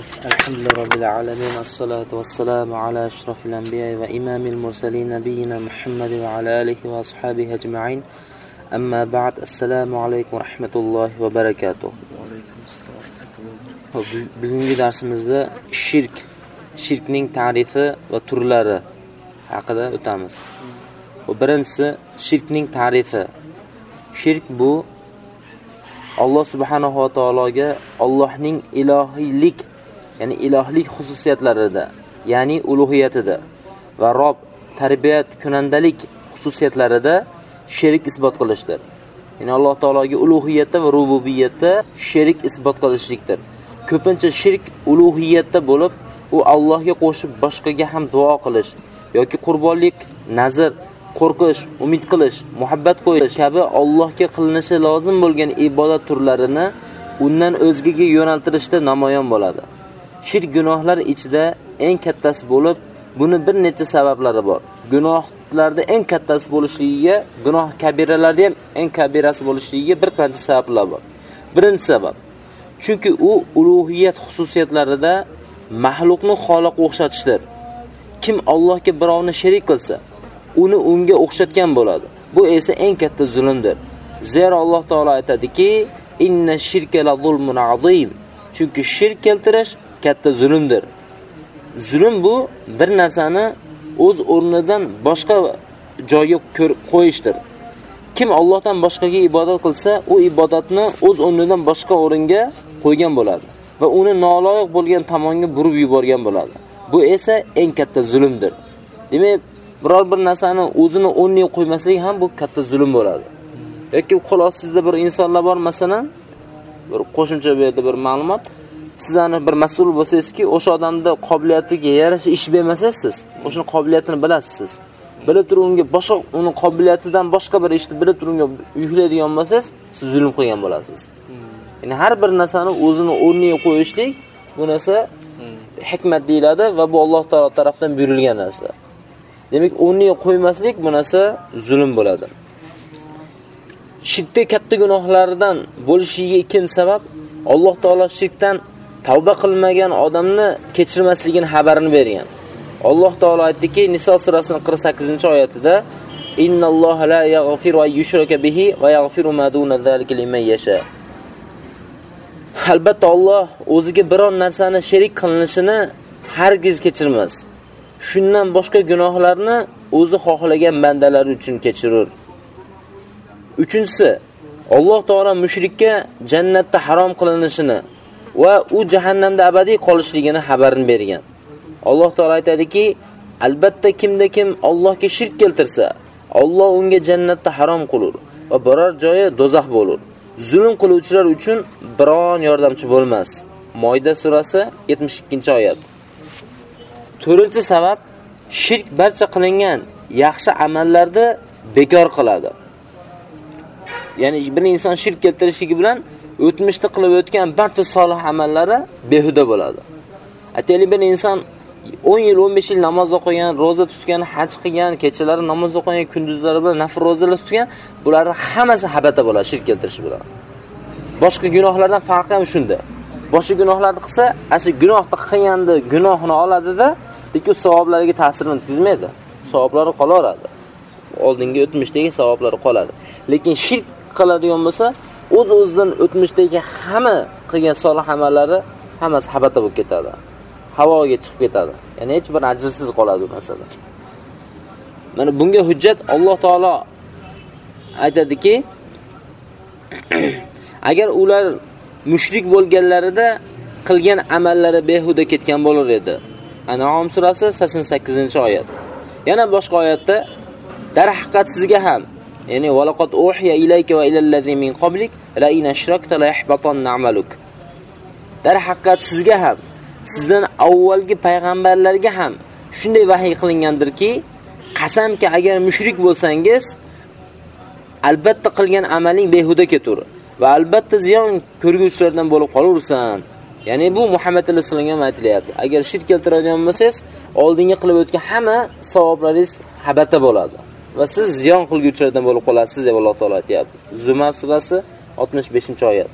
الحمد لله رب العالمين الصلاة والسلام على أشرف الأنبياء وإمام المرسلين نبينا محمد وعلى آله وأصحابه أجمعين أما بعد السلام عليكم ورحمة الله وبركاته bugungi darsimizda shirk shirkning ta'rifi va turlari haqida o'tamiz birinchisi shirkning ta'rifi shirk bu alloh subhanahu va taologa Allohning ilohiylik ya'ni ilohlik xususiyatlarida ya'ni ulug'iyatida va rob tarbiyat kunandalik xususiyatlarida sherik isbot qilishdir. Ya'ni alloh taologa ulug'iyatda va rububiyatda sherik isbot qilishlikdir. Ko'pincha shirk ulug'iyatda bo'lib u Allohga qo'shib boshqaga ham duo qilish yoki qurbonlik nazr qo'rqish umid qilish muhabbat qo'yish kabi Allohga qilinishi lozim bo'lgan ibodat turlarini undan o'zgaga yo'naltirishda namoyon bo'ladi. Shirk gunohlar ichida eng kattasi bo'lib buni bir necha sabablari bor. Gunohlarda eng kattasi bo'lishligiga gunoh kabiralarda ham eng kabirasi bo'lishligiga bir qancha sabablar bor. Birinchi sabab chunki u ulug'iyat xususiyatlarida mahluqni xoliq o'xshatishdir. Kim Allohga birovni sherik qilsa uni unga o'xshatgan bo'ladi. Bu esa eng katta zulmdir. Zero alloh taolo aytadiki inna shirka la zulmun azim. Chunki shirk keltirish katta zulmdir. Zulm bu bir narsani o'z o'rnidan boshqa joyga qo'yishdir. Kim Allohdan boshqaga ibodat qilsa u ibodatni o'z o'rnidan boshqa o'ringa qo'ygan bo'ladi va uni noloyiq bo'lgan tomonga burib yuborgan bo'ladi. Bu esa eng katta zulmdir. Demak biror bir narsani o'zini o'rniga qo'ymaslik ham bu katta zulm bo'ladi. Yoki qo'l ostida bir insonlar bor masalan bir qo'shimcha bu yerda bir ma'lumot sizlarni bir mas'ul bo'lsangizki o'sha odamni qobiliyatiga yarasha ish bermasangiz siz o'shani qobiliyatini bilasiz siz. Bilib turib unga boshqa uni qobiliyatidan boshqa bir ishni bilib turib unga yuklaydigan bo'lsangiz siz zulm qilgan bo'lasiz. Ya'ni har bir narsani o'zini o'rniga qo'yishlik bu narsa hikmat deyiladi va bu Alloh taolo tomonidan buyurilgan narsa. Demak o'rniga qo'ymaslik bu narsa zulm bo'ladi. Shirkda katta gunohlardan bo'lishiga ikkinchi sabab Alloh taolo shirkdan tavba qilmagan odamni kechirmasligini xabarini bergan. Alloh taolo aytdiki niso surasining 48 oyatida innalloha la yaghfiru an yushraka bihi va yaghfiru ma duna zalika liman yasha. Albatta Alloh o'ziga biron narsani sherik qilinishini hargiz kechirmas. Shundan boshqa gunohlarni o'zi xohlagan bandalari uchun kechirur. Uchinchisi alloh taolo mushrikka jannatda harom qilinishini va u jahannamda abadiy qolishligini xabarini bergan. Alloh taolo aytadiki albatta kimda kim Allohga shirk keltirsa Alloh unga jannatda harom qilur va biror joyi do'zax bo'lur. Zulm qiluvchilar uchun biron yordamchi bo'lmas. Moyda surasi 72-oyat to'rtinchi sabab shirk barcha qilingan yaxshi amallarni bekor qiladi. Ya'ni bir inson shirk keltirishligi bilan o'tmishda qilib o'tgan barcha solih amallari behuda bo'ladi. Aytaylik bir inson 10 yil 15 yil namoz o'qigan ro'za tutgan haj qilgan kechalari namoz o'qigan kunduzlari bilan nafl ro'zalar tutgan bularning hammasi habata bo'ladi shirk keltirish bilan boshqa gunohlardan farqi ham shunda. Boshqa gunohlarni qilsa ana shu gunohni qilganda gunohini oladida lekin savoblariga ta'sirini o'tkazmaydi. Savoblari qolaveradi. Oldingi o'tmishdagi savoblari qoladi. Lekin shirk qiladigan bo'lsa o'z uz o'zidan o'tmishdagi hamma qilgan solih amallari hammasi habata bo'lib ketadi. Havoga chiqib ketadi. Ya'ni hech bir ajrsiz qoladi u mana bunga hujjat Alloh taolo aytadiki agar ular mushrik bo'lganlarida qilgan amallari behuda ketgan bo'lar edi. Anom surasi 88-oyat yana boshqa oyatda darhaqiqat sizga ham ya'ni valaqat uhiya ilayka va ilal ladzi min qablik la in ashrakta la yahbatan amaluk. Darhaqiqat sizga ham sizdan avvalgi payg'ambarlarga ham shunday vahiy qilingandirki qasamki agar mushrik bo'lsangiz albatta qilgan amaling behuda ketur va albatta ziyon ko'rguvchilardan bo'lib qolaversan ya'ni bu muhammad alayhissalomga alayhi aytilyapti. Agar shirk keltiradigan bo'lsangiz oldingi qilib o'tgan hamma savoblaringiz habata bo'ladi. Va siz ziyon qilguvchilardan bo'lib qolasiz deb alloh taolo aytyapti zumar surasi 65 oyat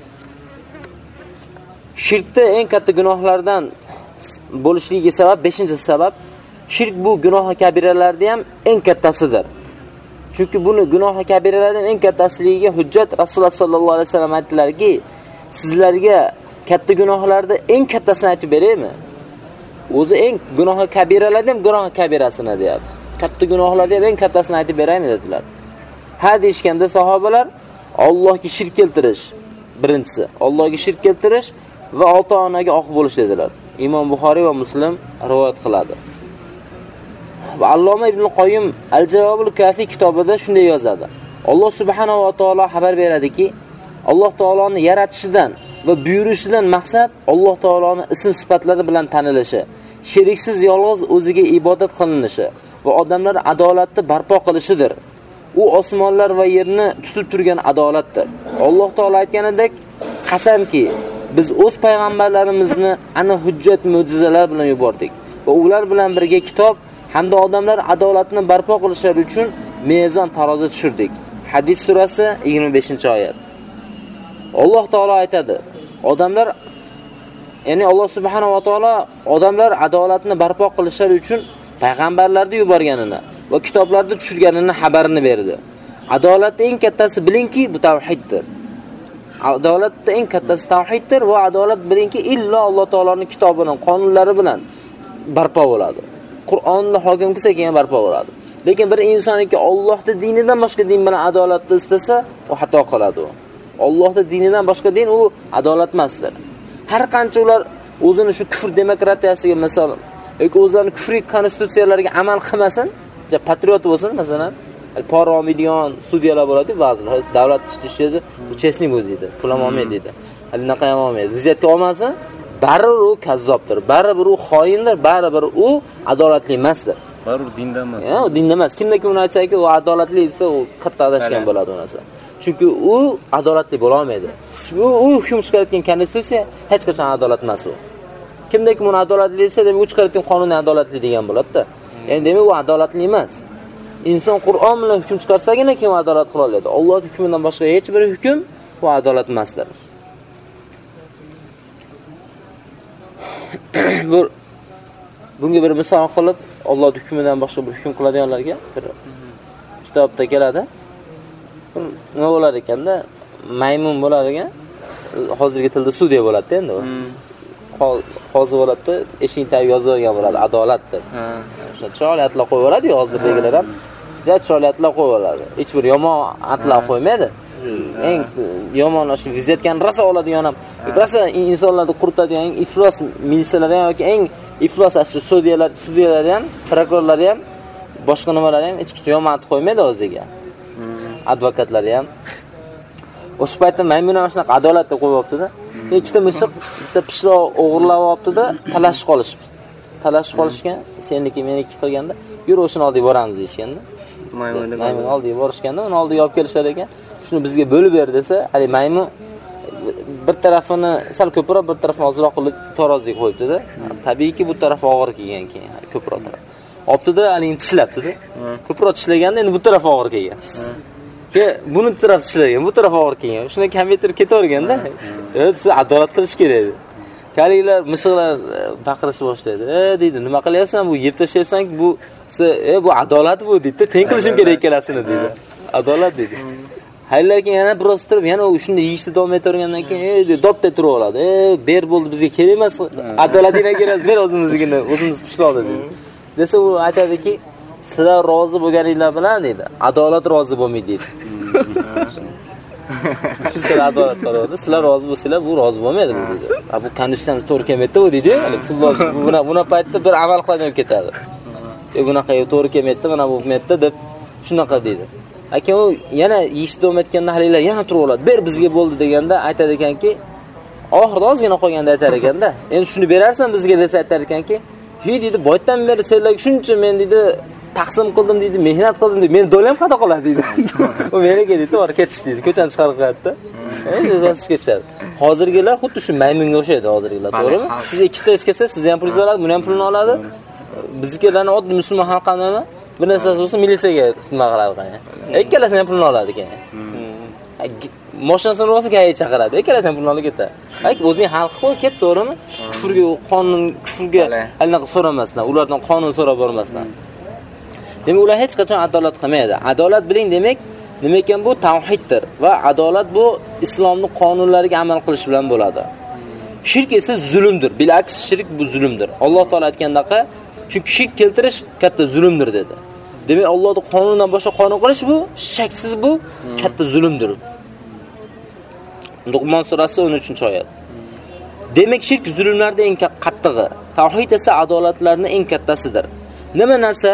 shirkda eng katta gunohlardan bo'lishligiga sabab 5-sabab shirk bu gunoh kabiralarda ham eng kattasidir. Chunki buni gunoh kabiralardan eng kattasiligiga hujjat Rasululloh sollallohu alayhi vasallam aytdilarki, sizlarga katta gunohlarda eng kattasini aytib beraymi? O'zi eng gunoh kabiralardan ham gunoh kabirasini deyapti. Katta gunohlar ham eng kattasini aytib beraymi dedilar. Ha deyshganda sahobalar Allohga shirk keltirish birinchisi. Allohga shirk keltirish va ota-onaga oq bo'lish dedilar. Imom Buxoriy va Muslim rivoyat qiladi. Va Alloma ibn Qoyyim Al-Javobul Kafi kitobida shunday yozadi. Alloh subhanahu va taolo xabar beradiki, Alloh taoloni yaratishidan va buyurishidan maqsad Alloh taoloni ism sifatlari bilan tanilishi, sheriksiz yolg'iz o'ziga ibodat qilinishi va odamlar adolatni barpo qilishidir. U osmonlar va yerni tutib turgan adolatdir. Alloh taolo aytganidek, qasamki, biz o'z payg'ambarlarimizni ana hujjat mo'jizalar bilan yubordik va ular bilan birga kitob hamda odamlar adolatni barpo qilishlari uchun mezon tarozi tushirdik. Hadis surasi 25-oyat. Alloh taolo aytadi: Odamlar ya'ni Alloh subhanahu va taolo odamlar adolatni barpo qilishlari uchun payg'ambarlarni yuborganini va kitoblarda tushirganini xabarini berdi. Adolatning eng kattasi bilingki, bu tavhiddir. Adolatning eng kattasi tavhiddir va adolat bilingki, illo Alloh taoloning kitobining qonunlari bilan barpo bo'ladi. Qur'onni hokim qilsa keyin barpo bo'ladi. Lekin bir insonki Allohning dinidan boshqa din bilan adolatni istasa, u xato qiladi. Allohning dinidan boshqa din u adolat emasdir. Har qancha ular o'zini shu kufr demokratiyasiga misol yoki o'zlarining kufriy konstitutsiyalariga amal qilmasin, patriot bo'lsin, masalan, olmaydigan sudyalar bo'ladi ba'zilar. Davlat ishlaydi, bu chestnik bu deydi, pul olmaydi deydi. Alinaqa ham olmaydi. Vizitga olmasin, baribir u kazzobdir, baribir u xoindir, baribir u adolatli emasdir. Baribir dindan emas. Ya, dindan emas. Kimda kim uni aytsaki, u adolatli desa, u katta adashgan bo'ladi u narsa. Chunki u adolatli bo'la olmaydi. U hukm chiqarayotgan konstitutsiya hech qachon adolat emas u. Kimda kim uni adolatli desa, demak u chiqarayotgan qonun adolatli degan bo'ladi-da. Ya'ni demak u adolatli emas. Inson Qur'on bilan hukm chiqarsagina kim adolat qila oladi. Alloh hukmidan boshqa hech bir hukm bu adolat emasdir. bu bunga bir misol qilib Alloh hukmidan boshqa bir hukm qiladiganlarga bir kitobda keladi. Nima bo'lar ekanda? Maymun bo'lar ekan. Hozirgi tilda sudya bo'ladi-da endi u. Hozir bo'ladi, eshik tagiga yozib olgan bo'ladi, adolat deb. O'sha chiroyli atlar qo'yib yuboradi, hozirdagilar ham juda chiroyli atlar qo'yib yuboradi. Hech bir yomon atlar qo'ymaydi. eng yomon shu vizitkani rosa oladigan ham rosa insonlarni quritadigan eng iflos militsiyalar ham yoki eng iflos shu sudyalar sudyalar ham prokurorlar ham boshqa nimalar ham hech qachon yomon qo'ymaydi o'ziga. Advokatlari ham o'sha paytda maymun ham shunaqa adolatda qo'yyaptida ikkita mishiq bitta pishloq o'g'irlab olibdida talashib qolishibdi. Talashib qolishgan seniki meniki qilganda yur o'shani oldiga boramiz deyishganda. Maymun oldiga borishganda uni oldiga olib kelishar ekan. Shuni bizga bo'lib ber desa haligi maymun bir tarafini sal ko'proq bir tarafini ozroq qilib taroziga qo'yibdida. Tabiiyki bu taraf og'ir kelgan keyin ko'proq taraf. Olibdida haligi tishlabdida. Ko'proq tishlaganda endi bu taraf og'ir kelgan buni taraf tishlagan bu taraf og'ir kelgan. Shundan kompyuter ketaverganda siz adolat qilish kerak edi. Kaliglar mishiqlar baqirishni boshlaydi. E deydi nima qilyapsan? Bu yeb tashlayapsanki bu e bu adolat bu deydi. Teng qilishim kerak ikkalasini deydi. Adolat deydi. Haylar keyin yana biroz turib, yana shunday yeyishni davom etavergandan keyin, "Ey, dopda turib oladi. "Ey, ber bo'ldi, bizga kerak emas. Adolatingga kerak, ber o'zimizgini, o'zimiz pishloqdi" deydi. Desa u aytadiki, "Sizlar rozi bo'lganinglar bilan" deydi. Adolat rozi bo'lmaydi deydi. Shuncha adolat qaradi. Sizlar rozi bo'lsanglar, bu rozi bo'lmaydi bu deydi. Bu konstitutsiyaning to'g'ri kelmaydi bu deydi. Buni buni paytda bir amal qiladigan ketadi. E bunaqa to'g'ri kelmaydi, mana bu bo'lmaydi deb shunaqa deydi. Aka u yana yeyishni davom etganda haliylar yana turib oladi. Ber bizga bo'ldi deganda aytadi ekanki, oxirida ozgina qolganda aytar ekanda, endi shuni berarsan bizga desa aytar ekanki, "Hi" deydi, "Boydan beri senlarga shuncha men deydi taqsim qildim deydi, mehnat qildim deydi. Meni do'lam qada qoladi deydi. U meniki deydi, to'g'ri ketish deydi. Ko'chani chiqarib qo'yadi-da. Endi jazosiz ketishadi. Hozirgilar xuddi shu maymunga o'xshaydi hozirgilar, to'g'rimi? Siz ikkita is kelsa, siz ham pulingizni oladi, buni ham pulini oladi. Biznikilarni oddiy musulmon xalq nima? Bir narsasi bo'lsa militsiyaga nima qiladi qani. Ikkalasini ham pulini oladi keyin. mashinasini ursa gayi chaqiradi ikkalasan pulni olib ketadi o'zing hal qilib qo'y ket to'g'rimi kufrga qonun kufrga anaqa so'ramasdan ulardan qonun so'rab bormasdan demak ular hech qachon adolat qilmaydi. Adolat biling demak nima ekan bu tavhiddir va adolat bu islomni qonunlariga amal qilish bilan bo'ladi. Shirk esa zulmdir. Bilaks shirk bu zulmdir. Alloh taolo aytgandaqa chunki shirk keltirish katta zulmdir dedi. Demak Allohning qonunidan boshqa qonun qilish bu shaksiz bu katta zulmdir. Luqmon surasi 13 oyat. Demak shirk zulmlarda eng qattig'i. Tavhid esa adolatlarning eng kattasidir. Nima narsa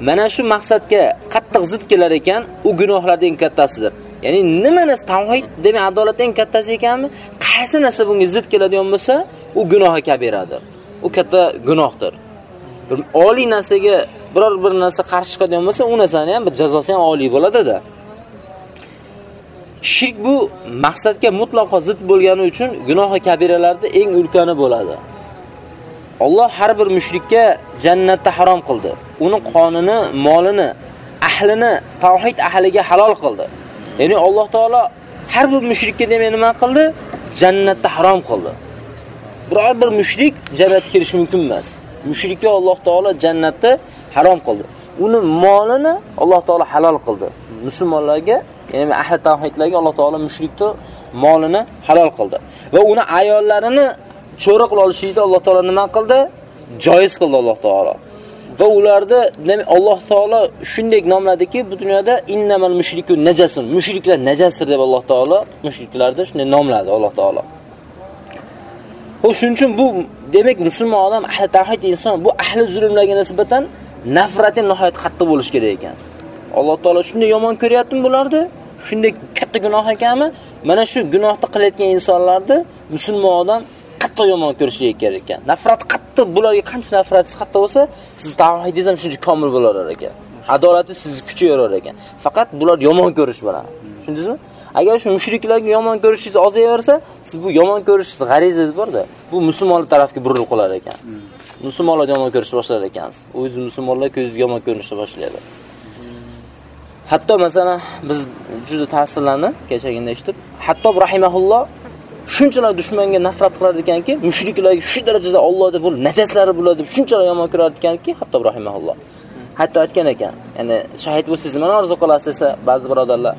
mana shu maqsadga qattiq zid kelar ekan u gunohlarning eng kattasidir. Ya'ni nima narsa tavhid demak adolat eng kattasi ekanmi? Qaysi narsa bunga zid keladigan bo'lsa u gunohi kabiradir. U katta gunohdir. Bir oliy narsaga biror bir narsa qarshi chiqadigan bo'lsa u narsani ham bir jazosi ham oliy bo'ladi-da. shirk bu maqsadga mutlaqo zid bo'lgani uchun gunohi kabiralarda eng ulkani bo'ladi. Alloh har bir mushrikka jannatni harom qildi. Uni qonini, molini, ahlini tavhid ahliga halol qildi. Ya'ni Alloh taolo har bir mushrikka demak nima qildi? Jannatni harom qildi. Biror bir mushrik jannatga kirish mumkin emas. Mushrikka Alloh taolo jannatni harom qildi. Uni molini Alloh taolo halol qildi. Musulmonlarga, ya'ni ahli tavhidlarga Alloh taolo mushrikni molini halol qildi va uni ayollarini cho'ra qilib Alloh taolo nima qildi? Joiz qildi Alloh taolo. Va ularda demak Alloh taolo shunday nomladiki, bu dunyoda innamal mushrikun najasun. Mushriklar najasdir deb Alloh taolo mushriklarni shunday nomladi Alloh taolo. Xo'sh, shuning uchun bu demak musulmon odam ahli tavhid inson bu ahli zulmlarga nisbatan nafrati nihoyat qattiq bo'lish kerak ekan. Alloh taolo shunday yomon ko'ryaptimi bularni? Shunday katta gunoh ekanmi? Mana shu gunohni qilayotgan insonlarni musulmon odam qattiq yomon ko'rishligi kerak ekan. Nafrat qattiq bularga qancha nafratingiz qattiq bo'lsa, siz tavhidingiz ham shuncha komil bo'lar ekan. Adolati sizni kuchayaverar ekan. Faqat bular yomon ko'rish bilan. Tushundingizmi? Agar shu mushriklarga yomon ko'rishingiz ozayaversa, siz bu yomon ko'rishingiz g'arizangiz borda, bu musulmonlar tarafga burilib qolar ekan. Musulmonlar yomon ko'rishni boshlar ekansiz. O'zingiz musulmonlar ko'zingizga yomon ko'rinishni boshlaydi. Hatto masalan biz juda ta'sirlanib kechagina eshitib, hatto rahimahulloh shunchalar dushmanga nafrat qilar ekanki, mushriklarga shu darajada Alloh deb najaslari bo'ladi deb shunchalar yomon ko'rar ekanki, hatto rahimahulloh. Hatto aytgan ekan, ya'ni shahid bo'lsangiz nima orzu qilasiz desa, ba'zi birodarlar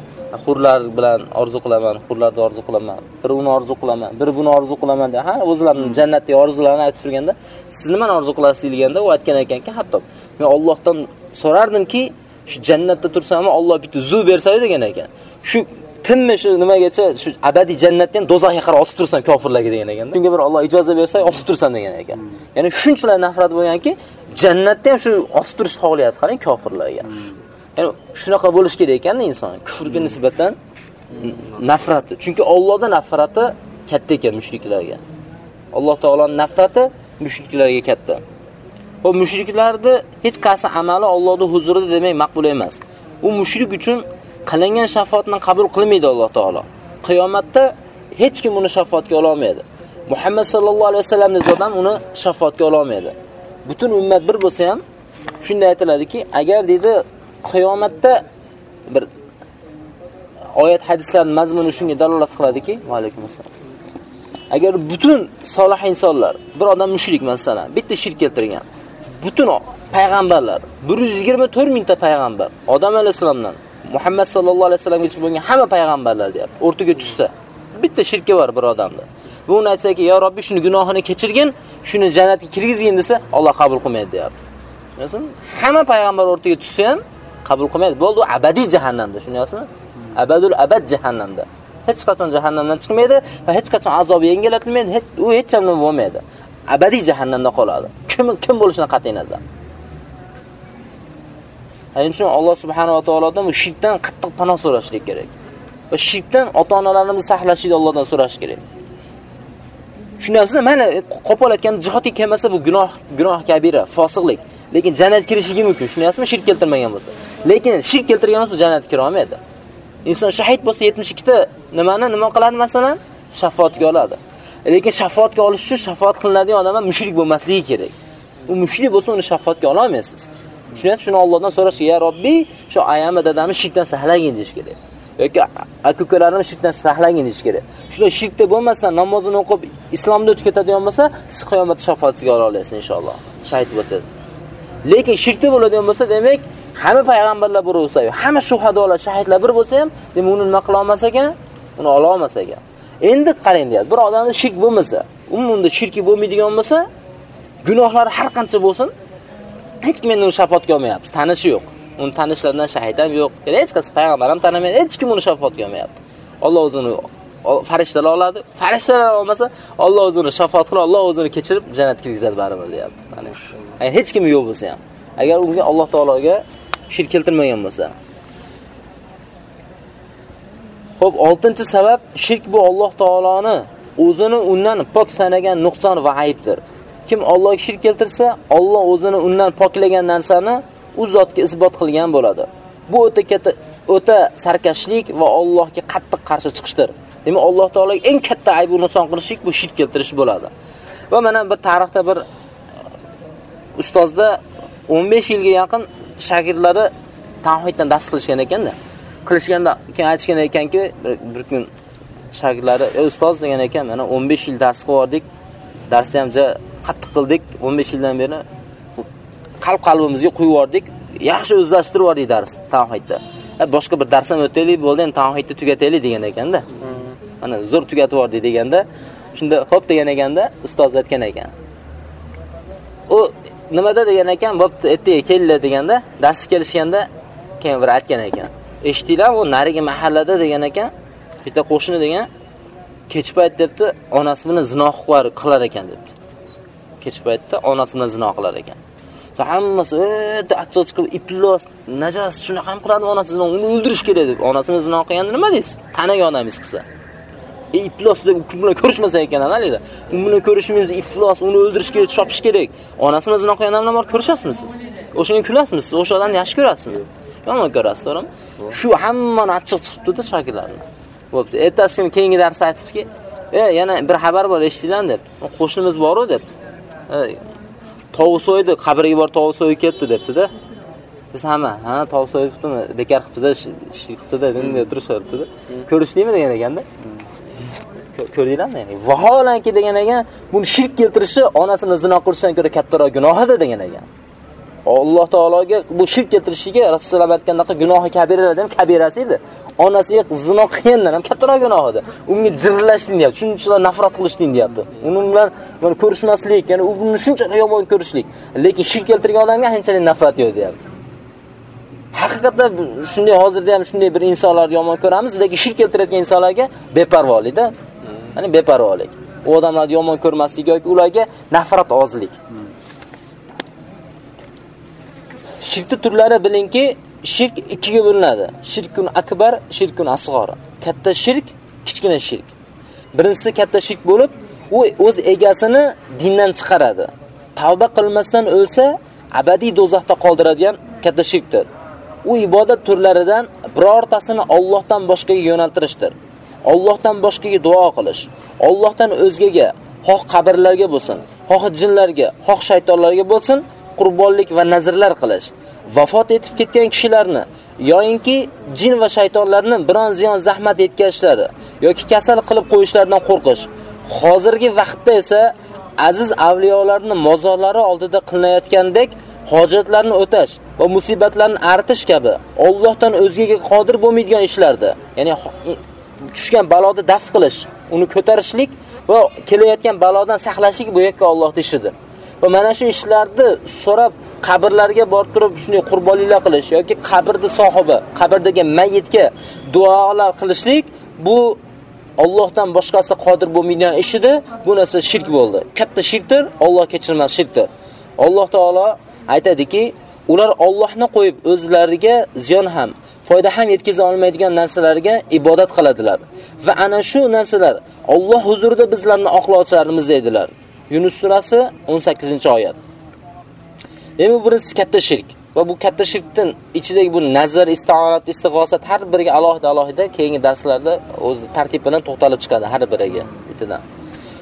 hurlar bilan orzu qilaman, hurlarni orzu qilaman, bir uni orzu qilaman, bir buni orzu qilaman deb, ha, o'zlarining jannatdagi orzularini aytib turganda, siz nimani orzu qilasiz deilganda, u aytgan ekanki, hatto men Allohdan so'rardimki, shu jannatda tursam, Alloh bitta zu bersa degan ekan. Shu tinmi shu nimagacha shu abadiy jannatdan do'zaxga qarab otib tursan kofirlarga degan ekan. Shunga bir Alloh ijoza bersa, otib tursan degan ekan. Ya'ni shunchalar nafrat bo'lganki, jannatda ham shu otib turish xohlayapti qarang kofirlarga. Ya'ni shunaqa bo'lish kerak ekanda inson kufrga nisbatan nafrati. Chunki Allohdan nafrati katta ekan mushriklarga. Alloh taoloning nafrati mushriklarga katta. Xo'p, mushriklarni hech qaysi amali Allohning huzurida demak maqbul emas. U mushrik uchun qilingan shafoatni qabul qilmaydi Alloh taolo. Qiyomatda hech kim uni shafoatga ola olmaydi. Muhammad sallallohu alayhi vasallamning zodam uni shafoatga ola olmaydi. Butun ummat bir bo'lsa ham shunday aytiladiki, agar dedi qiyomatda bir oyat hadislarning mazmuni shunga dalolat qiladiki, va alaykum assalom. Agar butun solih insonlar, bir odam mushrik masalan, bitta shirk keltirgan, butun payg'ambarlar, 124 mingta payg'ambar, Odam alayhisalomdan Muhammad sallallohu alayhi vasallamgacha bo'lgan hamma payg'ambarlar deyapti. O'rtaga tushsa, bitta shirki bor bir odamda. Bu uni aytsaki, "Ya Robbi, shuni gunohini kechirgin, shuni jannatga kirgizgin" desa, Alloh qabul qilmaydi deyapti. Tushunasizmi? Hamma payg'ambar o'rtaga tushsa ham qabul qilmaydi. Bo'ldi, abadiy jahannamda, tushunyapsizmi? Abadul abad jahannamda. Hech qachon jahannamdan chiqmaydi va hech qachon azob yengiltilmaydi, hech u hech qachon bo'lmaydi. Abadiy jahannamda qoladi. Kim kim bo'lishidan qat'iy nazar. Ayni uchun Alloh subhanahu va taolodan bu shirkdan qattiq panoh so'rashlik kerak. Va shirkdan ota-onalarimizni saqlashni Allohdan so'rash kerak. Tushunyapsizmi? Mana e, qo'pol aytgan kelmasa bu gunoh, gunoh kabira, fosiqlik. Lekin jannat kirishigi mumkin. Tushunyapsizmi? Shirk keltirmagan bo'lsa. Lekin shirk keltirgan bo'lsa jannatga kira olmaydi. Inson shahid bo'lsa 72 ta nimani nima qiladi masalan? Shafoatga oladi. Lekin shafoatga olish uchun shafoat qilinadigan odam mushrik bo'lmasligi kerak. U mushrik bo'lsa uni shafoatga ola olmaysiz. Shuni shuni Allohdan so'rash, "Ya Robbi, shu ayama dadamni shirkdan saqlagin" deish kerak. yoki aka shirkdan saqlagin deish kerak. Shular shirkda bo'lmasdan namozini o'qib islomda o'tib ketadigan bo'lsa siz qiyomat shafoatiga ola olasiz inshaalloh. Shahid bo'lsangiz. Lekin shirkda bo'ladigan bo'lsa demak hamma payg'ambarlar bir bo'lsa hamma shuhadolar shahidlar bir bo'lsa ham demak uni nima qila olmas ekan? Uni ola olmas ekan. Endi qarang deyapti bir odamda shirk bo'lmasa umuman shirki bo'lmaydigan bo'lsa gunohlari har qancha bo'lsin hech kim endi uni shafoatga olmayapti tanishi yo'q. Uni tanishlaridan shahid ham yo'q hech qaysi payg'ambar ham tanimaydi. Hech kim uni shafoatga olmayapti. Olloh o'zini farishtalar oladi. Farishtalar olmasa olloh o'zini shafoat qilib olloh o'zini kechirib jannatga kirgizadi baribir deyapti. Agar hech kim yo'q bo'lsa ham agar unga alloh taologa shirk keltirmagan bo'lsa Xo'p, oltinchi sabab shirk bu Alloh taoloni o'zini undan pok sanagan nuqson va aybdir. Kim Allohga shirk keltirsa, Alloh o'zini undan poklagan narsani u zotga isbot qilgan bo'ladi. Bu o'ta katta o'ta sarkashlik va Allohga qattiq qarshi chiqishdir. Demak, Alloh taologa eng katta ayb nuqson qilishlik bu shirk keltirish bo'ladi. Va mana bir tarixda bir e, ustozda 15 yilga yaqin shogirdlari tavhiddan dars qilishgan ekanda. qilishganda keyin aytishgan ekanki bir kun shogirdlari "Ey ustoz" degan ekan, "Mana 15 yil dars qildik. Darsni ham qattiq qildik. 15 yildan beri qalb qalbimizga qo'yib yubordik. Yaxshi o'zlashtirib yubordik dars tavhidda. boshqa bir dars ham o'taylik, bo'ldi, endi tavhidni tugataylik degan ekanda. Mana zo'r tugatib yubordik deganda, shunda xo'p degan ekanda ustoz aytgan ekan. U nimada degan ekan, "Bo'pti, ertaga kelinglar" deganda, darsga kelishganda keyin bir aytgan ekan. eshitdinglar u narigi mahallada degan ekan bitta qo'shni degan kech payt debdi onasi bilan zino qilar ekan debdi kech paytda onasi bilan zino qilar ekan. Hammasi o'ta achchiq chiqib iflos najas shunaqa ham qiladi onasi zino uni o'ldirish kerak deb onasi bilan zino qilganda nima deysiz? Tanaga odamingiz qilsa. E, iflos deb kim bilan ko'rishmasa ekan haligi u bilan ko'rishimiz iflos uni o'ldirish kerak chopish kerak. Onasi bilan zino qilganda bilan borib ko'rishasizmi siz? O'shanga kulasizmi siz? O'sha odamni yaxshi ko'rasizmi? Yomon ko'rasiz to'g'rimi shu hammani achchiq chiqibdi-da shogirdlarni. Bo'pti. Ertasi kuni keyingi darsda aytibki, "E, yana bir xabar bor, eshitdinglar" deb. Qo'shnimiz boru debdi. deb. Э, tovuq so'ydi, qabrga bor tovuq so'yib ketdi debdi-da. Biz hamma, ha, tovuq so'yibdimi, bekar qilibdi-da, ish qilibdi-da, deb turishyapti-da. Ko'rishdingmi degan ekanda. Ko'rdinglarmi? Vaholanki degan ekan, buni shirk keltirishi onasini zino qilishdan ko'ra kattaroq gunohidir degan ekan. Alloh taologa bu shirk keltirishiga Rasululloh aytganidek gunohi kabiralardan kabirasi edi. Onasiga zino qilgandan ham kattaroq gunoh edi. Unga jirlashni deyapti. Shunchalar nafrat qilishni deyapti. Uni bilan mana ko'rishmaslik, ya'ni u buni shunchalik yomon ko'rishlik. Lekin shirk keltirgan odamga qanchalik nafrat yo'q deyapti. Haqiqatda shunday hozirda ham shunday bir insonlarni yomon ko'ramiz, lekin shirk keltirayotgan insonlarga beparvolikda, ya'ni beparvolik. U odamlarni yomon ko'rmaslik yoki ularga nafrat ozlik. Shirkni turlari bilingki, shirk ikkiga bo'linadi. Shirkun akbar, shirkun asg'or. Katta shirk, kichkina shirk. Birinchisi katta shirk bo'lib, u o'z egasini dindan chiqaradi. Tavba qilmasdan o'lsa, abadiy do'zaxda qoldiradigan katta shirkdir. U ibodat turlaridan birortasini Allohdan boshqaga yo'naltirishdir. Allohdan boshqaga duo qilish, Allohdan o'zgaga, xoh qabrlarga bo'lsin, xoh jinlarga, xoh shaytonlarga bo'lsin, qurbonlik va nazrlar qilish, vafot etib ketgan kishilarni yoyinki jin va shaytonlarni biron ziyon zahmat yetkazishlari yoki kasal qilib qo'yishlaridan qo'rqish. Hozirgi vaqtda esa aziz avliyolarni mozorlari oldida qilinayotgandek hojatlarni o'tash va musibatlarni artish kabi Allohdan o'zgaga qodir bo'lmaydigan ishlarda, ya'ni tushgan baloni daf qilish, uni ko'tarishlik va kelayotgan balodan saqlashlik bu yakka Allohning ishidir. Va mana shu ishlarni so'rab qabrlarga borib turib shunday qurbonliklar qilish yoki qabrni sohibi, qabrdagi mayitga duolar qilishlik bu Allohdan boshqasi qodir bo'lmaydigan edi. bu narsa shirk bo'ldi. Katta shirkdir, Alloh kechirmas shirkdir. Alloh taolo aytadiki, ular Allohni qo'yib o'zlariga ziyon ham, foyda ham yetkaza olmaydigan narsalarga ibodat qiladilar. Va ana shu narsalar Alloh huzurida bizlarni oqlovchilarimiz dedilar. Yunus surasi 18-oyat. Demak, birinchisi katta shirk. Va bu katta shirkdan ichidagi bu nazar, istig'orat, istig'osat har biriga alohida-alohida keyingi darslarda o'z tartib bilan to'xtalib chiqadi har biriga bitidan.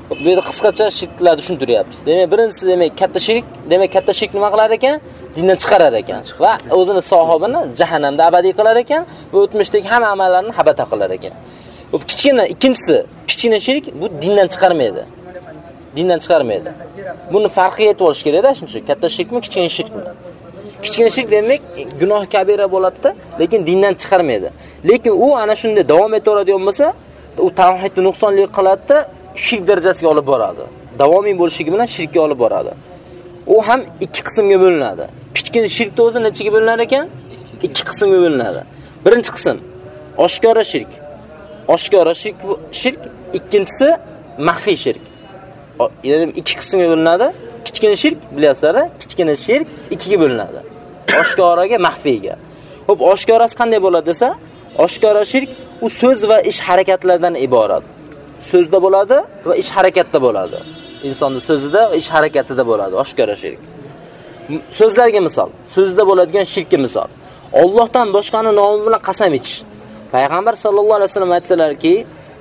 Bu yerda qisqacha shirklarni tushuntiryapmiz. Demak, birinchisi demak katta shirk, demak katta shirk nima qilar ekan? dindan chiqarar ekan va o'zini sohibini jahannamda abadiy qilar ekan va o'tmishdagi hamma amallarni habata qilar ekan. Bu kichkina ikkinchisi, kichkina shirk bu dindan chiqarmaydi. Dindan chiqarmaydi. Buni farqi yetib olish kerak-da, shuncha. Katta shirkmi, kichkina shirkmi? Kichkina shirk demak gunoh kabira bo'ladi lekin dindan chiqarmaydi. Lekin u ana shunday davom etaveradigan bo'lsa, u tavhidni nuqsonli qiladi shirk darajasiga olib boradi. Davomiy bo'lishligi bilan shirkka olib boradi. U ham ikki qismga bo'linadi. Kichkina shirkni o'zi nechaga bo'linar ekan? Ikki qismga bo'linadi. Birinchi qism oshkora shirk. Oshkora shirk shirk, ikkinchisi maxfiy shirk. E dedim ikki qismga bo'linadi. Kichkina shirk bilyapsizlar, kichkina shirk ikkiga bo'linadi. Oshkoraga, maxfiyga. Xo'p, oshkorasi qanday bo'ladi desa, oshkora shirk u so'z va ish harakatlardan iborat. So'zda bo'ladi va ish harakatda bo'ladi. Insonning so'zida va ish harakatida bo'ladi oshkora shirk. So'zlarga misol, so'zda bo'ladigan shirkka misol. Allohdan boshqani nomi bilan qasam ichish. Payg'ambar sallallohu alayhi vasallam aytdilarki,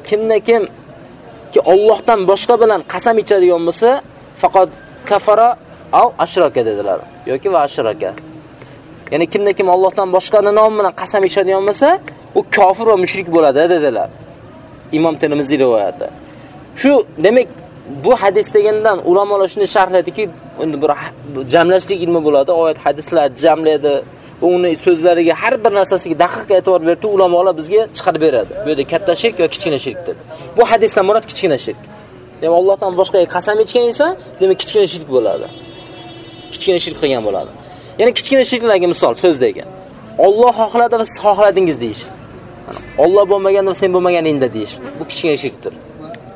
kimda kim ki Allohdan boshqa bilan qasam ichadigan bo'lsa, faqat kafara au ashraka dedilar yoki va ashraka. Ya'ni kimda kim Allohdan boshqani nomi bilan qasam ichadigan bo'lsa, u kofir va mushrik bo'ladi dedilar. Imom Tirmiziy rivoyati. Shu demak bu hadis degandan ulamolar shuni sharhladiki, endi bir jamlashlik ilmi bo'ladi, oyat hadislar jamlaydi, uni so'zlariga har bir narsasiga daqiq e'tibor berdi ulamolar bizga chiqarib beradi. Bu yerda katta shirk yoki kichkina shirk deb. Bu hadisdan murod kichkina shirk. Demak, Allohdan boshqaga qasam ichgan inson, demak kichkina shirk bo'ladi. Kichkina shirk qilgan bo'ladi. Ya'ni kichkina shirklarga misol so'zdagi. Alloh xohladi va siz xohladingiz deyish. Alloh bo'lmaganda sen bo'lmaganingda deyish. Bu kichkina shirkdir.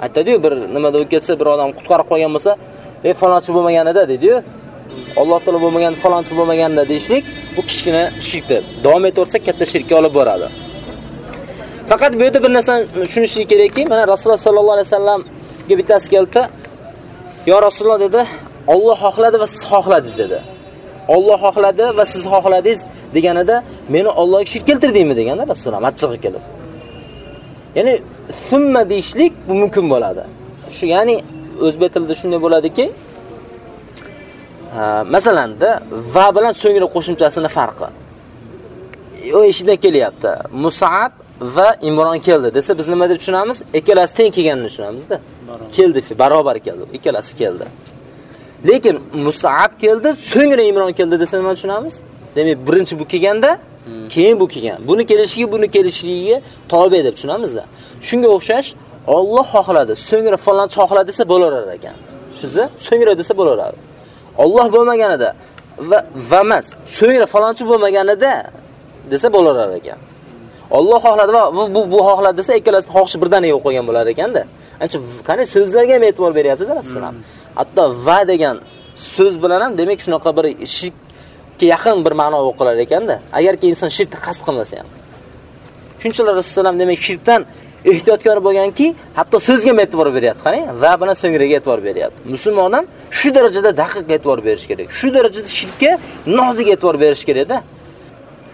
Aytadi-yu, bir nimada o'tib ketsa, bir odam qutqarib qo'ygan bo'lsa, "Ey falonchi bo'lmaganida" dedi-yu. Alloh taolo bo'lmagan falonchi bo'lmaganda deyishlik bu kichkina shirkdir. Davom etaversa katta shirkka olib boradi. Faqat bu yerda bir narsa tushunishlik kerakki, mana Rasululloh sollallohu alayhi vasallamga bittasi keldi. "Yo Rasululloh" dedi, "Alloh xohladi va siz xohladingiz" dedi. Alloh xohladi va siz xohladingiz deganida meni Allohga shirk keltirdingmi deganda Rasululloh achchig'i kelib. Ya'ni summa deyishlik bu mumkin bo'ladi. Shu ya'ni o'zbek tilida shunday bo'ladiki, masalanda va bilan so'ngra qo'shimchasini farqi. O ishida kelyapti. Mus'ab va Imron keldi desa biz nima deb tushunamiz? Ikkalasi teng kelganini tushunamizda. Keldi, barobar keldi. Ikkalasi keldi. Lekin Mus'ab keldi, so'ngra Imron keldi desa nima tushunamiz? Demak, birinchi bu kelganda, keyin bu kelgan. Buni kelishligi, buni kelishligiga tobe deb tushunamizda. Shunga o'xshash Alloh xohladi, so'ngra falonchi xohladi desa bo'laverar ekan. Shunsa, so'ngra desa bo'laveradi. Alloh bo'lmaganida va va emas, so'ngra falonchi bo'lmaganida desa bo'laverar ekan. Alloh xohladi va bu bu, xohladi desa ikkalasi xohishi birdaniga qo'ygan bo'lar ekanda. Ancha qani so'zlarga ham e'tibor beryapti-da Rasululloh. Hatto va degan so'z bilan ham demak shunaqa bir shirkka yaqin bir ma'no o'qilar ekanda. Agarki inson shirkni qasd qilmasa ham. Shunchalar Rasululloh demak shirkdan ehtiyotkor bo'lganki, hatto so'zga ham e'tibor beryapti. Qarang, va bilan so'ngraga e'tibor beryapti. Musulmon odam shu darajada daqiq e'tibor berish kerak. Shu darajada shirkka nozik e'tibor berish kerak-da.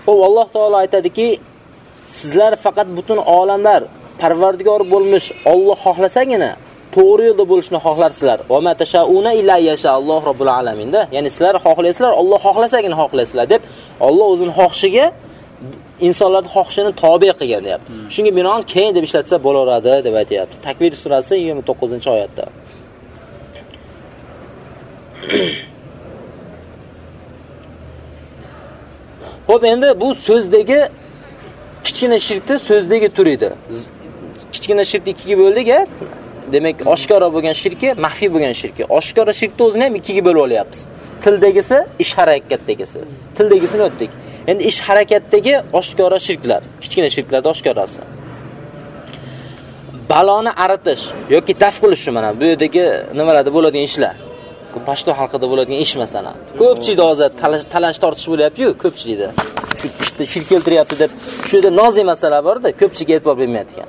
Xo'p, Alloh taolo aytadiki, sizlar faqat butun olamlar parvardigor bo'lmish Alloh xohlasagina to'g'ri yo'lda bo'lishni xohlarsizlar. Va ma tashauna illa yasha Alloh robbul alaminda. Ya'ni sizlar xohlaysizlar, Alloh xohlasagina xohlaysizlar deb Alloh o'zining xohishiga insonlarning xohishini tobe qilgan deyapti. Shunga binoan keyin deb ishlatsa bo'laveradi deb aytayapti. Takvir surasi 29-oyatda. Xo'p, endi bu so'zdagi kichkina shirkni so'zdagi tur edi. Kichkina shirkni ikkiga bo'ldik-a? Demak, oshkora bo'lgan shirki, maxfiy bo'lgan shirki. Oshkora shirkni o'zini ham ikkiga bo'lib olyapmiz. Tildagisi, ish harakatdagisi. Tildagisini o'tdik. Endi ish harakatdagi oshkora shirklar, kichkina shirklarda oshkorasi. Baloni aritish yoki daf qilish mana bu yerdagi nimalarda bo'ladigan ishlar. Pashto xalqida bo'ladigan ish masalan. Ko'pchilikda hozir talash tortish bo'lyapti-yu, ko'pchilikda. Ishda shirk keltiryapti deb shu yerda nozik masala bor-da, ko'pchilik e'tibor bermayotgan.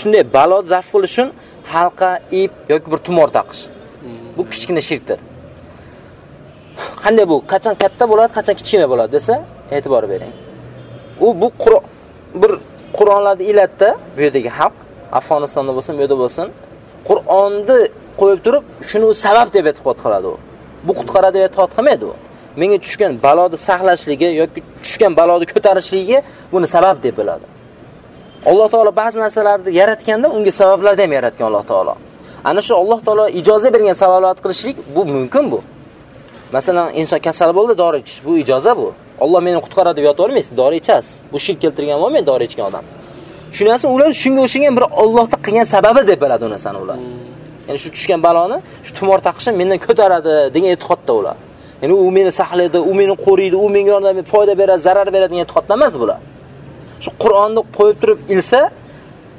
Shunday balo daf qilish uchun halqa, ip yoki bir tumor taqish. Bu kichkina shirkdir. Qanday bu? Qachon katta bo'ladi, qachon kichkina bo'ladi desa, e'tibor bering. U bu bir Qur'onlarni ilatda bu yerdagi xalq Afg'onistonda bo'lsin, bu yerda bo'lsin, Qur'onni qo'yib turib, shuni sabab deb e'tiqod qiladi u. Bu qutqaradi deb e'tiqod qilmaydi u. menga tushgan baloni saqlashligi yoki tushgan baloni ko'tarishligiga buni sabab deb biladi. Alloh taolo ba'zi narsalarni yaratganda unga sabablar ham yaratgan Alloh taolo. Ana shu Alloh taolo ijoza bergan sabablarni qilishlik bu mumkin bu. Masalan, inson kasal bo'ldi, dori ichish, bu ijoza bu. Alloh meni qutqaradi deb yotib olmaysiz, dori ichasiz. Bu shirk keltirgan bo'lmaydi dori ichgan odam. Shu narsa ular shunga o'xshagan bir Allohning qilgan sababi deb biladi uni ular. Ya'ni shu tushgan baloni shu tumor taqishim mendan ko'taradi degan e'tiqodda ular. Ya'ni u meni saqlaydi, u meni qo'riydi, u menga yordam foyda beradi, zarar beradi degan e'tiqodda emas bular. Shu Qur'onni qo'yib turib ilsa,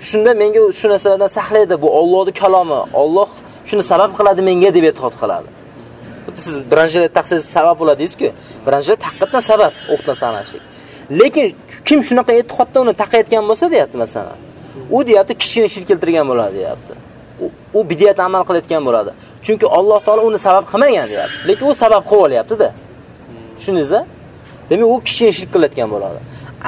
shunda menga shu narsalardan saqlaydi. Bu Allohning kalomi. Alloh shuni sabab qiladi menga deb e'tiqod qiladi. Siz branjilet taqsangiz sabab bo'ladingiz-ku. Birinchi haqiqatan sabab o'qdan sanashlik. Lekin kim shunaqa e'tiqodda uni taqayotgan bo'lsa deyapti masalan. U deyapti kishini shirk keltirgan bo'ladi deyapti. u bidiyat amal qilayotgan bo'ladi. Chunki Alloh taolo uni sabab qilmagan deyapti. Lekin u sabab qilib olyapti-da. Tushundingizmi? Demak, u kishi shirk qilayotgan bo'ladi.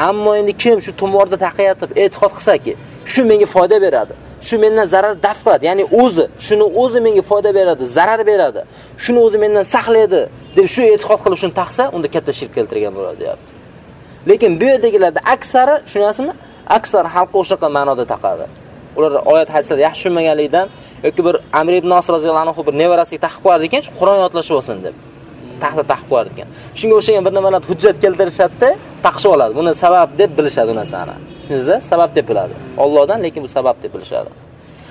Ammo endi kim shu tumorda taqayotib e'tiqod qilsa-ki, shu menga foyda beradi, shu mendan zarar daf qiladi, ya'ni o'zi, shuni o'zi menga foyda beradi, zarar beradi, shuni o'zi mendan saqlaydi deb shu e'tiqod qilib shuni taqsa, unda katta shirk keltirgan bo'ladi, deyapti. Lekin bu yerdagilarda aksari tushunasizmi Aksar xalq o'shaqa ma'noda taqadi. Ular oyat hadislarda yaxshi tushunmaganligidan yoki bir Amr ibn Nasr roziyallohu anhu bir nevarasiga taqib qo'yar ekan, Qur'on yodlashib olsin deb. Taxta taqib qo'yar ekan. Shunga o'xshagan bir nimalar hujjat keltirishadi, taqishib oladi. Buni sabab deb bilishadi u narsani. Tushundingizmi? Sabab deb biladi. Allohdan, lekin bu sabab deb bilishadi.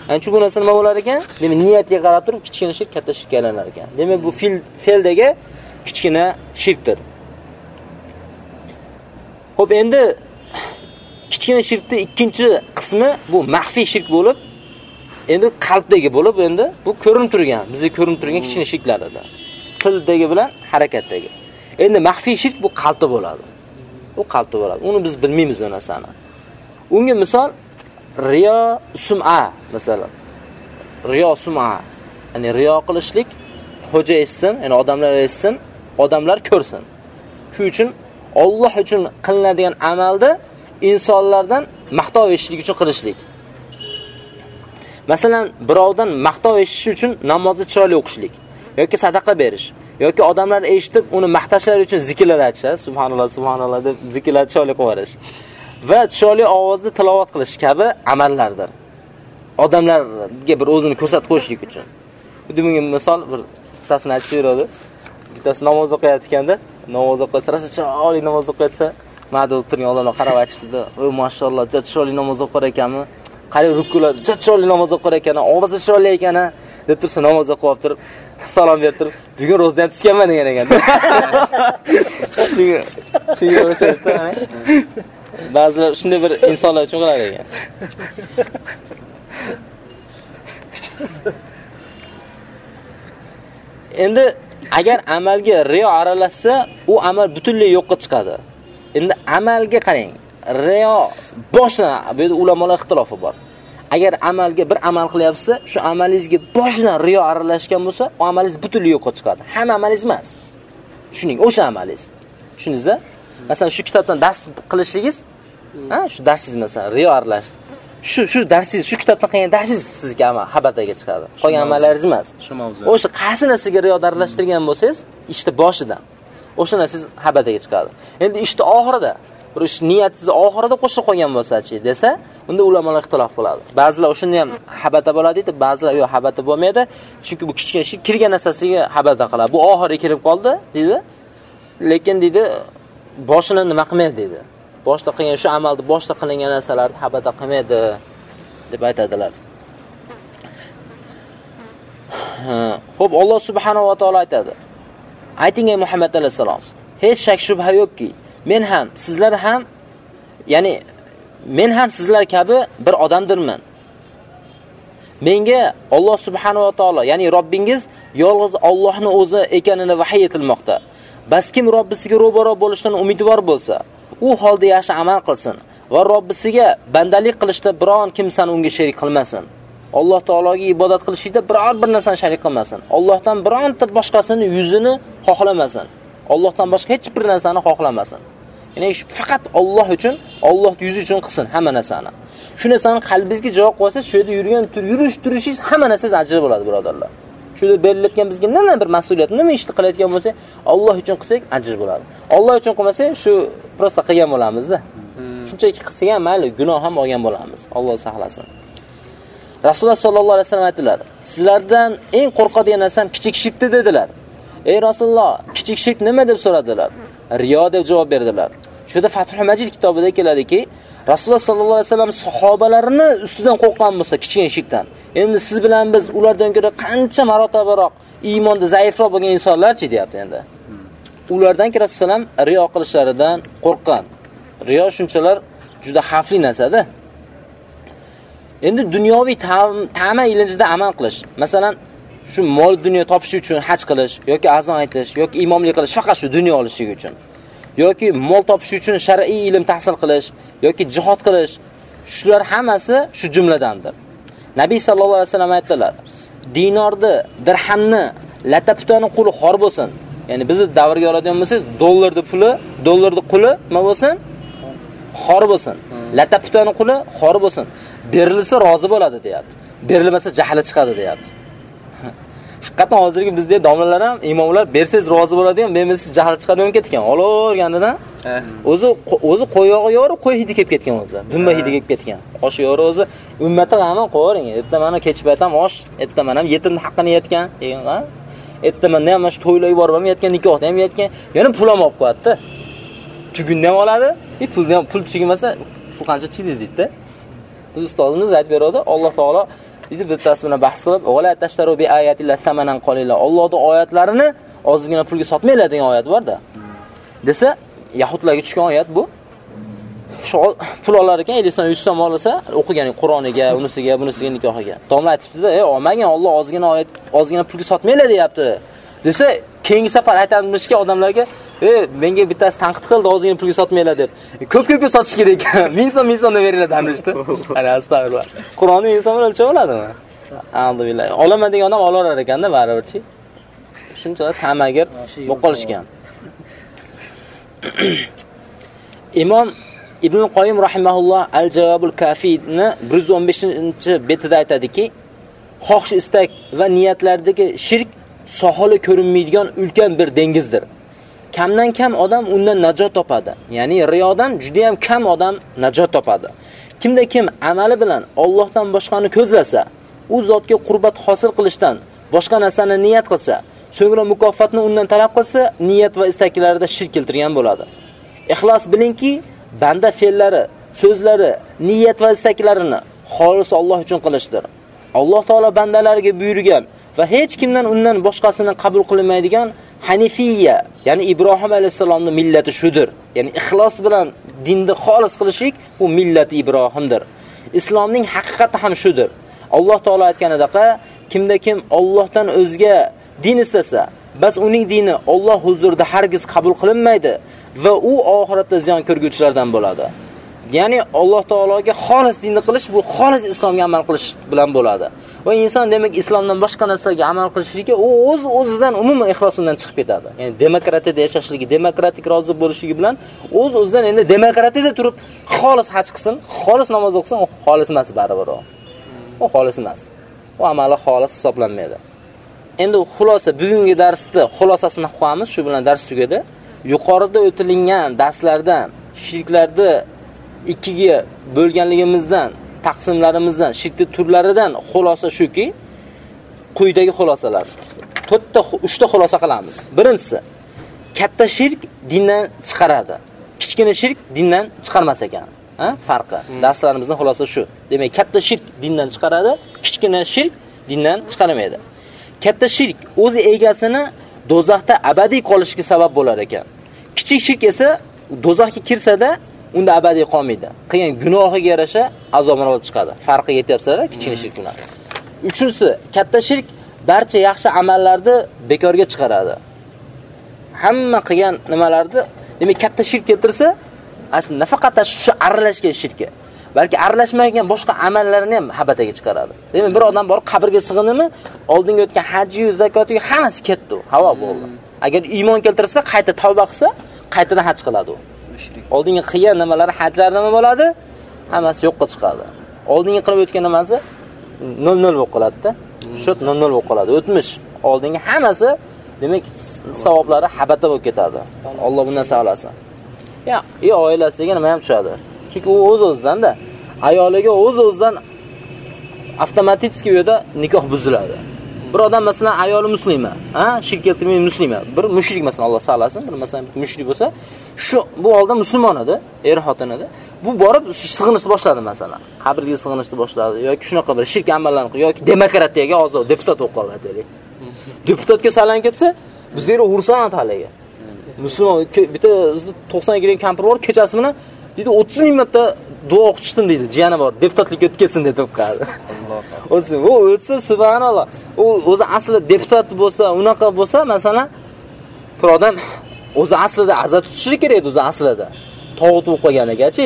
Ana shu bu narsa nima bo'lar ekan? Demak, niyatiga qarab turib kichkina shirk katta shirkka aylanar ekan. Demak, bu fil feldagi kichkina shirkdir. Xo'p, endi kichkina shirkning ikkinchi qismi bu maxfiy shirk bo'lib, endi qalbdagi bo'lib, endi bu ko'rinib turgan, bizga ko'rinib turgan kichkina shirklarida. Tildagi bilan harakatdagi. Endi maxfiy shirk bu qalbda bo'ladi. U qalbda bo'ladi. Uni biz bilmaymiz u narsani. Unga misol riyo sum'a masalan. Riyo sum'a, ya'ni riyo qilishlik hoja eshitsin, ya'ni odamlar eshitsin, odamlar ko'rsin. Shu uchun Alloh uchun qilinadigan amalda insonlardan maqtov eshitish uchun qilishlik. Masalan, birovdan maqtov eshitish uchun namozni chiroyli o'qishlik yoki sadaqa berish yoki odamlar eshitib uni maqtashlari uchun zikrlar aytish, subhanalloh, subhanalloh deb zikrlar chiroyli qilib va chiroyli ovozda tilovat qilish kabi amallardir. Odamlarga bir o'zini ko'rsatib qo'yishlik uchun. Bu bunga misol bir bittasini aytib beradi. Bittasi namoz o'qiyotganda, namoz o'qisa, rosa chiroyli namoz o'qiyotsa, Ma'da o'tirgan odamlar qarab aytishdi, "Voy mashalloh, juda chiroyli namoz o'qir ekanmi? Qaray rukular juda chiroyli namoz o'qir ekan, ovozi chiroyli ekan" deb tursa namoz o'qib turib, salom berib turib, "Bugun ro'zadan tushganman" degan ekan. Shunga shunga o'xshashdi. Ba'zilar shunday bir insonlar uchun qilar ekan. Endi agar amalga riyo aralashsa, u amal butunlay yo'qqa chiqadi. Endi amalga qarang. Riyo boshdan bu yerda ulamolar ixtilofi bor. Agar amalga bir amal qilyapsiz, shu amalingizga boshdan riyo aralashgan bo'lsa, u amalingiz butunlay yo'qqa chiqadi. Hamma amalingiz emas. Tushuning, o'sha amalingiz. Tushundingizmi? Masalan, shu kitobdan dars qilishligingiz, ha, shu darsingiz masalan riyo aralashdi. shu shu darsingiz, shu kitobdan qilgan darsingiz sizga amal habataga chiqadi. Qolgan amallaringiz emas. Shu mavzu. O'sha qaysi narsaga riyo aralashtirgan bo'lsangiz, ishni boshidan o'sha narsangiz habataga chiqadi. Endi ishni oxirida bir ish niyatingiz oxirida qo'shib qolgan bo'lsa-chi desa, unda ulamolar ixtilof bo'ladi. Ba'zilar o'shani ham habata bo'ladi deb, ba'zilar yo'q habata bo'lmaydi, chunki bu kichkina ish kirgan narsasiga habata qiladi. Bu oxiriga kirib qoldi, dedi. Lekin dedi, boshini nima qilmaydi dedi. Boshda qilgan shu amalni boshda qilingan narsalarni habata qilmaydi deb aytadilar. Xo'p, Alloh subhanahu va taolo aytadi. Ayting ey Muhammad alayhisalom, hech shak shubha yo'qki, men ham, sizlar ham, ya'ni men ham sizlar kabi bir odamdirman. Menga Alloh subhanahu va taolo, ya'ni Robbingiz yolg'iz Allohni o'zi ekanini vahiy etilmoqda. Bas kim Robbisiga ro'baro bo'lishdan umidvor bo'lsa, u holda yaxshi amal qilsin va Robbisiga bandalik qilishda biron kimsani unga sherik qilmasin. Alloh taologa ibodat qilishda biror bir narsani sharik qilmasin. Allohdan bironta boshqasini yuzini xohlamasin. Allohdan boshqa hech bir narsani xohlamasin. Ya'ni faqat Alloh uchun, Alloh yuzi uchun qilsin hamma narsani. Shu narsani qalbingizga javob qo'ysa, shu yerda yurgan tur yurish turishingiz hamma narsangiz ajr bo'ladi, birodarlar. shu berilayotgan bizga nima bir mas'uliyat nima ishni qilayotgan bo'lsak Alloh uchun qilsak ajr bo'ladi. Alloh uchun qilmasak shu prosta qilgan bo'lamizda. Shunchaki qilsak ham mayli gunoh ham olgan bo'lamiz. Alloh saqlasin. Rasululloh sollallohu alayhi vasallam aytdilar sizlardan eng qo'rqadigan narsam kichik shirkdir dedilar. Ey rasululloh kichik shirk nima deb so'radilar riyo deb javob berdilar. Shuda fathul majid kitobida keladiki rasululloh sallallohu alayhi vasallam sahobalarini ustidan qo'rqqan bo'lsa kichkina shirkdan endi siz bilan biz ulardan ko'ra qancha marotabaroq iymonda zaifroq bo'lgan insonlarchi deyapti endi. Ulardan rasululloh riyo qilishlaridan qo'rqqan. Riyo shunchalar juda xavfli narsada. Endi dunyoviy ta'ma ilinjida amal qilish. Masalan shu mol dunyo topish uchun haj qilish yoki azon aytish yoki imomlik qilish faqat shu dunyo olishlik uchun. Yoki mol topish uchun shar'iy ilm tahsil qilish yoki jihod qilish shular hammasi shu jumladandir. Nabiy sallallohu alayhi vasallam aytdilar dinorni dirhamni lataputani quli xor bo'lsin. Ya'ni bizni davrga oladigan bo'lsangiz dollarni puli dollarni quli nima bo'lsin? Xor bo'lsin. Lataputani quli xor bo'lsin. Berilsa rozi bo'ladi deyapti. Berilmasa jahli chiqadi deyapti haqiqatan hozirgi bizda domlalar ham imomlar bersangiz rozi bo'ladigan bermasangiz jahli chiqadi bo'lib ketgan olaverganidan o'zi o'zi qo'y yog'i yorib qo'y hidi kelib ketgan o'zi dumba hidi kelib ketgan. Osh yorib o'zi ummatni g'amini qo'yavering erta mana kechib aytam osh erta mana ham yetimni haqqini yetgan erta mana ham mana shu to'ylarga borib ham yetgan nikohda ham yetgan yana pul ham olib qo'yadida. Tugunni ham oladi и pulni ham pul tugmasa pul qancha chiydingiz deydida. Biz ustozimiz aytib beradi alloh taolo deydi bittasi bilan bahs qilib vala tashtaru bi ayatillah samanan qalila Allohning oyatlarini ozgina pulga sotmanglar degan oyat borda desa yahudlarga tushgan oyat bu shu pul olar ekan 50 so'm 100 so'm olsa o'qigan Qur'oniga, unisiga, bunisiga nikohiga. Domla aytibdi-da, "Ey, olmagan Alloh ozgina oyat, ozgina pulga sotmanglar" deyapti. Desa, keyingi safar aytamizki odamlarga, "Ey, menga bittasi tanqid qildi, ozgina pulga sotmanglar" deb. Ko'p-ko'p sotish kerak ekan. 1000 so'm, 1000 so'mda beringlar deyishdi. Ana astag'firullah. Qur'onni 1000 so'm bilan o'lchab oladimi? Alhamdulillah. Olaman degan odam olaverar ekanda baribirchi. Shunchalar tamagir bo'lib qolishgan. Imom Ibn Qoyim rahimahulloh Al-Javobul Kafiyni 115-betida aytadiki, xohish istak va niyatlardagi shirk sohili ko'rinmaydigan ulkan bir dengizdir. Kamdan kam odam undan najot topadi. Ya'ni riyodan juda ham kam odam najot topadi. Kimda kim amali bilan Allohdan boshqani ko'zlasa, u zotga qurbat hosil qilishdan boshqa narsani niyat qilsa, so'ngra mukofotni undan talab qilsa, niyat va istaklarida shirk keltirgan bo'ladi. Ixlos bilingki, banda fe'llari, so'zlari, niyat va istaklarini xolis Alloh uchun qilishdir. Alloh taolo bandalariga buyurgan va hech kimdan undan boshqasini qabul qilmaydigan Hanifiya, ya'ni Ibrohim alayhisalomning millati shudir. Ya'ni ixlos bilan dinni xolis qilishlik bu millati Ibrohimdir. Islomning haqiqati ham shudir. Alloh taolo aytganidaqa, kimda kim Allohdan o'zga din istasa, bas uning dini Alloh huzurida hargiz qabul qilinmaydi va u oxiratda ziyon ko'rguvchilardan bo'ladi. Ya'ni Alloh taologa xolis dinni qilish bu xolis islomga amal qilish bilan bo'ladi. Va inson demak islomdan boshqa narsaga amal qilishligi u o'z o'zidan umuman ixlosindan chiqib ketadi. Ya'ni demokratiyada yashashligi, demokratik rozi bo'lishligi bilan o'z o'zidan endi demokratiyada turib xolis haj qilsin, xolis namoz o'qisin, u xolis emas baribir u. U xolis emas. U amali xolis hisoblanmaydi. Endi xulosa bugungi darsni xulosasini qilamiz, shu bilan dars tugadi. Yuqorida o'tilingan darslardan shirklarni ikkiga bo'lganligimizdan, taqsimlarimizdan, shirkni turlaridan xulosa shuki, quyidagi xulosalar. To'rtta, uchta xulosa qilamiz. Birinchisi, katta shirk dindan chiqaradi. Kichkina shirk dindan chiqarmas ekan. Ha? Farqi. Darslarimizning xulosasi shu. Demak, katta shirk dindan chiqaradi, kichkina shirk dindan chiqarmaydi. Katta shirk o'zi egasini do'zaxda abadiy qolishiga sabab bo'lar ekan. Kichik shirk esa do'zaxga kirsa-da, unda abadiy qolmaydi. Qilgan gunohiga yarasha azobini olib chiqadi. Farqi yetyapsizlar kichkina shirk bilan. Uchinchisi, katta shirk barcha yaxshi amallarni bekorga chiqaradi. Hamma qilgan nimalarni, demak katta shirk keltirsa, nafaqat shu aralashgan shirkka, balki aralashmagan boshqa amallarni ham habataga chiqaradi. Demak, bir odam bor qabrga sig'inimi, oldinga o'tgan haji, zakotiga hammasi ketdi, havo bo'ldi. Agar iymon keltirsa, qayta tavba qilsa, qaytadan haj qiladi u. Oldingi qilgan nimalari hajlar nima bo'ladi? Hammasi yo'qqa chiqadi. Oldingi qilib o'tgan nimasi 0-0 bo'lib qoladi-da. Shu 0-0 bo'lib qoladi. O'tmish oldingi hammasi demak savoblari habata bo'lib ketadi. Alloh bundan saqlasin. Ya, и oilasiga nima ham tushadi? Chunki u o'z-o'zidan-da ayoliga o'z-o'zidan avtomatik u yerda nikoh buziladi. Bir odam masalan ayoli muslima, ha, shirk keltirmay muslima, bir mushrik masalan Alloh saqlasin, bir masalan mushrik bo'lsa, shu bu oldin musulmon edi, er xotin edi. Bu borib sig'inishni boshladi masalan. Qabrga sig'inishni boshladi yoki shunaqa bir shirk amallarni qilib yoki demokratiyaga hozir deputat bo'lib qoladi deylik. Deputatga saylanib ketsa, bizlarga ursan haliga. Musulmon bitta 90 ga kampir bor, kechasi bilan deydi 30 ming marta duo o'qitishdim deydi. Jiyani bor, deputatlik o'tib ketsin deb qoldi. O'zi u o'tsa subhanalloh. U o'zi asli deputat bo'lsa, unaqa bo'lsa, masalan, bir odam o'zi aslida azat tutishi kerak edi o'zi aslida. Tog'ut bo'lib qolganigachi.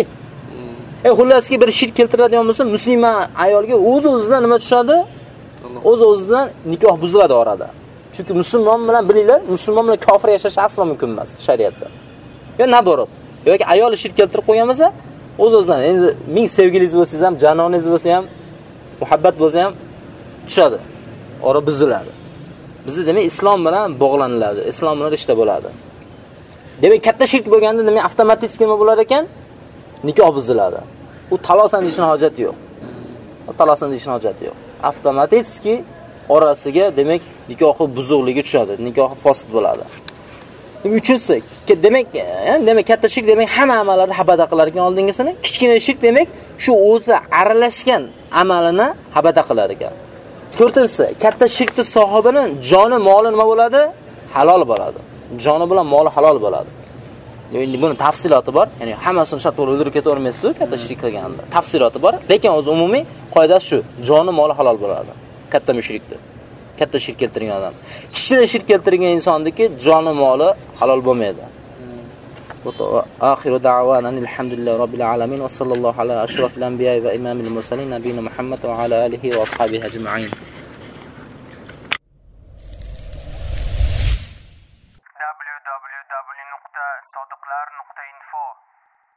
E xullaski bir shirk keltiradigan bo'lsa, musulmon ayolga o'z-o'zidan nima tushadi? O'z-o'zidan nikoh buziladi orada. Chunki musulmon bilan bilinglar, musulmon bilan kofir yashash aslo mumkin emas shariatda. Yo naborot. yoki ayol shirk keltirib qo'ygan bo'lsa, o'z-o'zidan endi ming sevgilingiz bo'lsangiz ham, janoningiz bo'lsa ham, muhabbat bo'lsa ham tushadi. Ora buziladi. Bizda demak islom bilan bog'laniladi, islom bilan rishta bo'ladi. Demak katta shirk bo'lganda nima avtomatik nima bo'lar ekan? Nikoh buziladi. U talosan deyishning hojati yo'q. Talosan deyishning hojati yo'q. Avtomatikki orasiga demak nikohi buzuqligi tushadi, nikohi fosil bo'ladi. Uchinchisi, demak, e, demak katta shirk demak hamma amallarni habada qilar ekan oldingisini. Kichkina shirk demak shu o'zi aralashgan amalini habada qilar ekan. To'rtinchisi, katta shirkni sohibining joni, moli nima bo'ladi? Halol bo'ladi. Joni bilan moli halol bo'ladi. Endi buni tafsiloti bor. Ya'ni hammasini shart o'ldirib ketavermaysiz katta shirk qilganda. Tafsiloti bor. Lekin o'zi umumiy qoidasi shu. Joni, moli halol bo'ladi. Katta mushrikdi. katta shirk keltirgan odam. Kichkina shirk keltirgan insonniki joni moli halol bo'lmaydi. آخر دعوانا الحمد لله رب العالمين وصلى الله على أشرف الأنبياء وإمام المرسلين نبينا محمد وعلى آله وأصحابه أجمعين